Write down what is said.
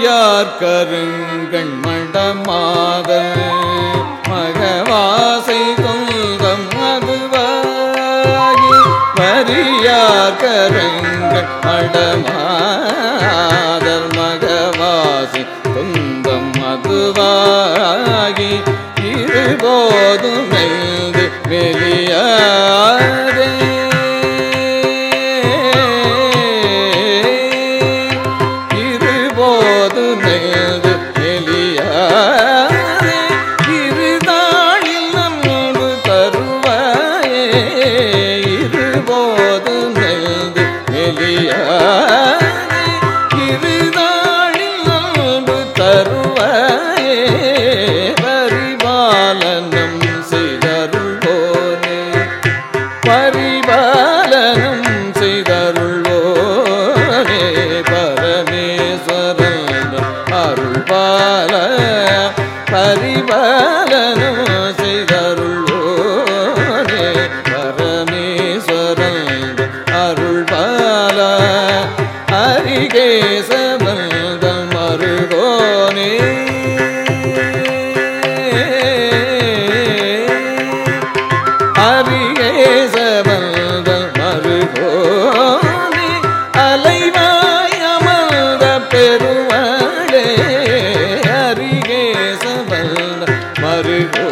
யார் கருங்கண் மடமாத மகவாசை தொந்தம் அதுவாகி பரியார் கருங்கண் மடமாதர் மகவாசை தொந்தம் அதுவாகி இருபோதும் மெய்து இருபோது நெய்து எலியாதே இருதாளில் நன்று தருவாயே பரிபாலனம் செய்தருள்வோனே. பரிபாலனம் செய்தருள்வோனே பரமேஸ்வரன் அருள்பால. பரிபாலனம் செய்தருள்வோனே பரமேஸ்வரன் ஹரிகேசபந்தம் மருகோனே ஹரிகேசபந்தம் மருகோனே அலைவாய் அமர்ந்த பெருவாளே ஹரிகேசபந்தம் மருகோ